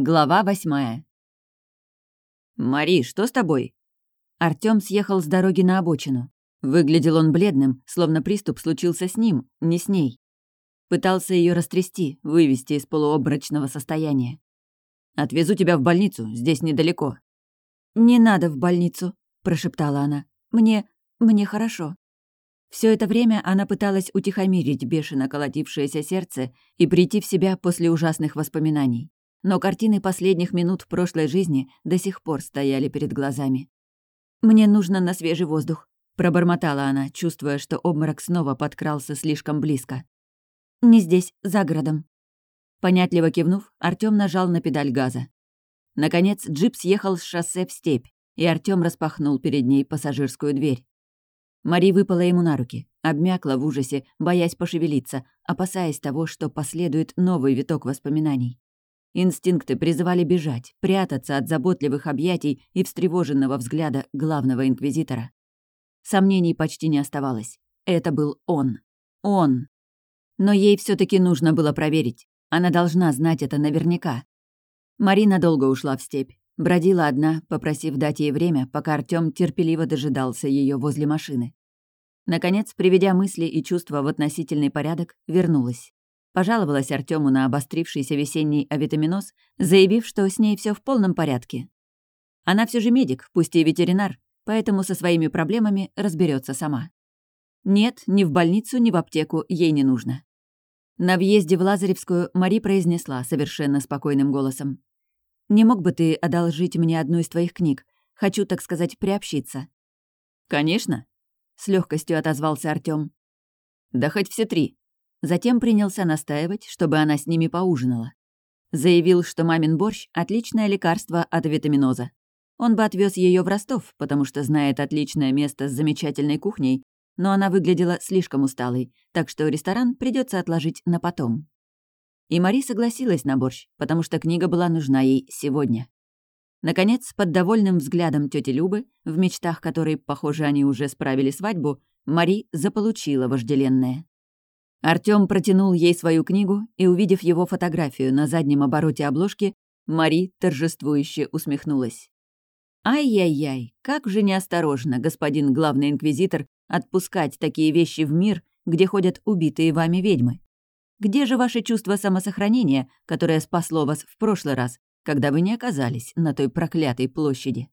Глава восьмая. «Мари, что с тобой?» Артём съехал с дороги на обочину. Выглядел он бледным, словно приступ случился с ним, не с ней. Пытался ее растрясти, вывести из полуобморочного состояния. «Отвезу тебя в больницу, здесь недалеко». «Не надо в больницу», — прошептала она. «Мне... мне хорошо». Все это время она пыталась утихомирить бешено колотившееся сердце и прийти в себя после ужасных воспоминаний но картины последних минут прошлой жизни до сих пор стояли перед глазами. «Мне нужно на свежий воздух», — пробормотала она, чувствуя, что обморок снова подкрался слишком близко. «Не здесь, за городом». Понятливо кивнув, Артём нажал на педаль газа. Наконец, джип съехал с шоссе в степь, и Артём распахнул перед ней пассажирскую дверь. Мари выпала ему на руки, обмякла в ужасе, боясь пошевелиться, опасаясь того, что последует новый виток воспоминаний. Инстинкты призывали бежать, прятаться от заботливых объятий и встревоженного взгляда главного инквизитора. Сомнений почти не оставалось. Это был он. Он. Но ей все таки нужно было проверить. Она должна знать это наверняка. Марина долго ушла в степь. Бродила одна, попросив дать ей время, пока Артём терпеливо дожидался ее возле машины. Наконец, приведя мысли и чувства в относительный порядок, вернулась. Пожаловалась Артему на обострившийся весенний авитаминоз, заявив, что с ней все в полном порядке. Она все же медик, пусть и ветеринар, поэтому со своими проблемами разберется сама. Нет, ни в больницу, ни в аптеку ей не нужно. На въезде в Лазаревскую Мари произнесла совершенно спокойным голосом. «Не мог бы ты одолжить мне одну из твоих книг? Хочу, так сказать, приобщиться». «Конечно», — с легкостью отозвался Артём. «Да хоть все три. Затем принялся настаивать, чтобы она с ними поужинала. Заявил, что мамин борщ — отличное лекарство от витаминоза. Он бы отвез ее в Ростов, потому что знает отличное место с замечательной кухней, но она выглядела слишком усталой, так что ресторан придется отложить на потом. И Мари согласилась на борщ, потому что книга была нужна ей сегодня. Наконец, под довольным взглядом тети Любы, в мечтах которой, похоже, они уже справили свадьбу, Мари заполучила вожделенное. Артём протянул ей свою книгу, и, увидев его фотографию на заднем обороте обложки, Мари торжествующе усмехнулась. «Ай-яй-яй, как же неосторожно, господин главный инквизитор, отпускать такие вещи в мир, где ходят убитые вами ведьмы. Где же ваше чувство самосохранения, которое спасло вас в прошлый раз, когда вы не оказались на той проклятой площади?»